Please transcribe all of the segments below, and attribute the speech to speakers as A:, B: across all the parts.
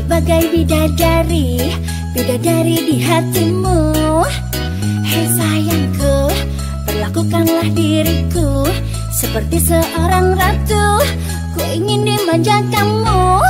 A: Cantik bagai bidadari Bidadari di hatimu. Hei sayangku, perlakukanlah diriku Seperti seorang ratu. Ku ingin dimanja kamu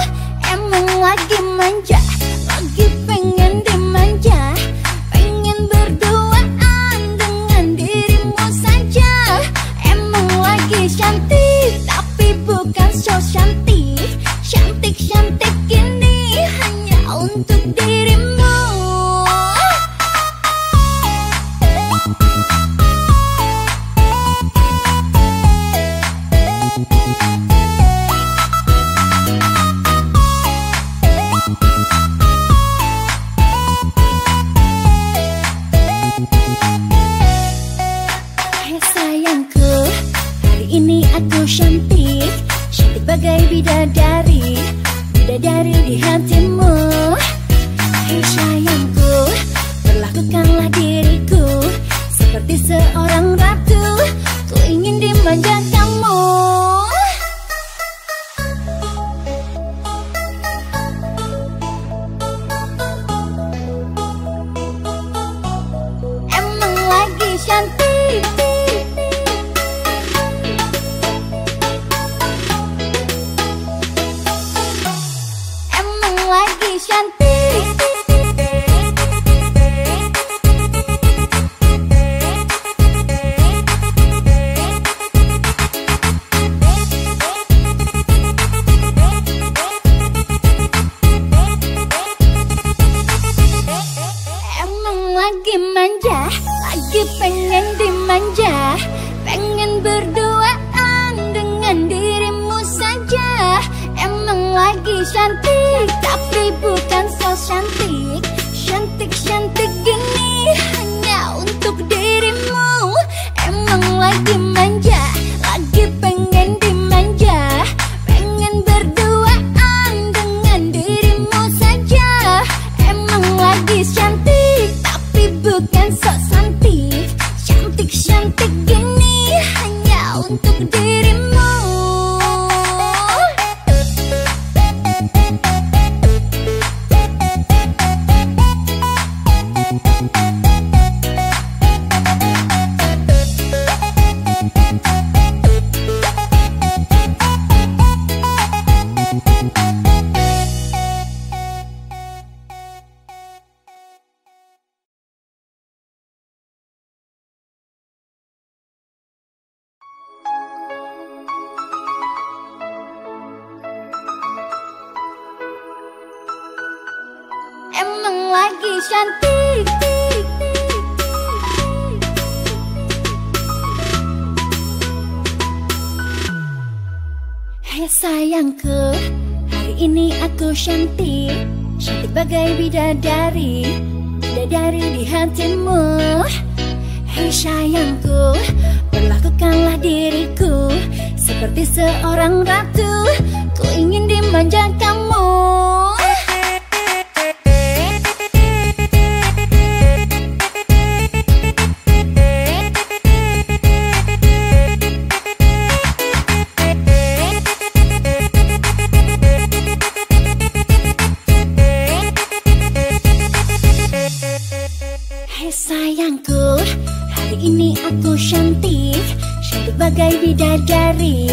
A: Bidadari Bidadari di hatimu cantik, tapi bukan so cantik. Cantik-cantik gini hanya untuk dirimu. Emang lagi manja, lagi pengen dimanja. Pengen berduaan dengan dirimu saja. Emang lagi cantik, tapi bukan so cantik. Cantik-cantik gini hanya untuk dirimu lagi cantik Hei sayangku Hari ini aku cantik. Cantik bagai bidadari Bidadari di hatimu. Hei sayangku Perlakukanlah diriku Seperti seorang ratu Sayangku, hari ini aku cantik Cantik bagai bidadari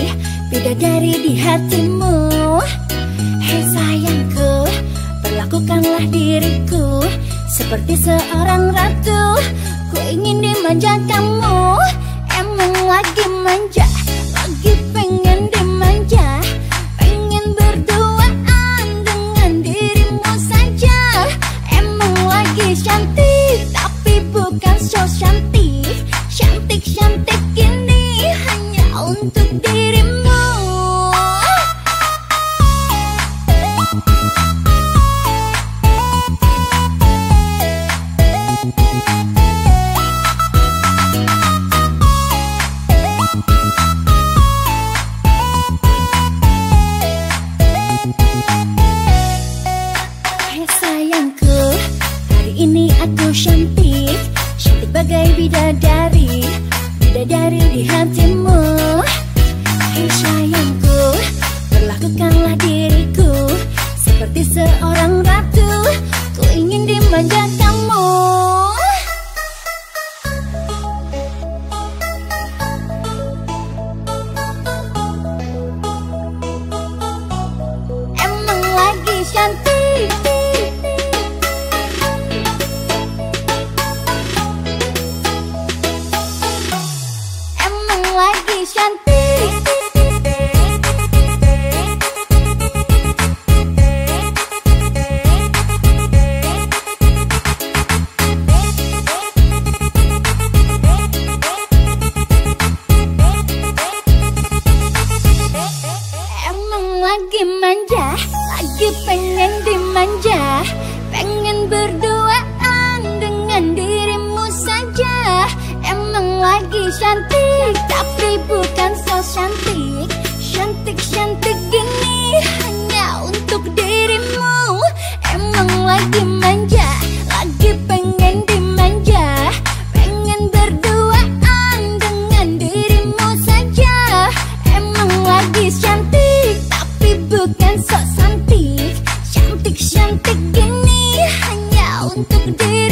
A: Bidadari di hatimu. Hei sayangku, perlakukanlah diriku Seperti seorang ratu. Ku ingin dimanja kamu Emang lagi manja bidadari pengen dimanja Pengen berduaan dengan dirimu saja. Emang lagi cantik tapi bukan so cantik. Cantik-cantik gini hanya untuk dirimu. Emang lagi manja, lagi pengen dimanja. Pengen berduaan dengan dirimu saja. Emang lagi cantik tapi bukan sok cantik cantik cantik gini hanya untuk diri.